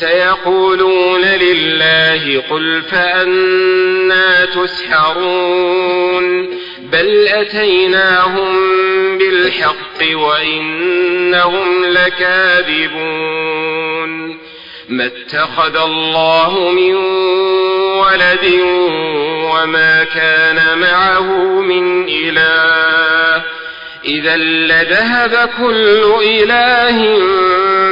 سيقولون لله قل فأنا تسحرون بل أتيناهم بالحق وإنهم لكاذبون ما اتخذ الله من ولد وما كان معه من إله إذا لذهب كل إله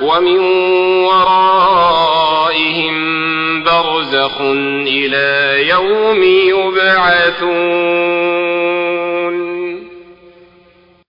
ومن ورائهم برزخ إلى يوم يبعثون.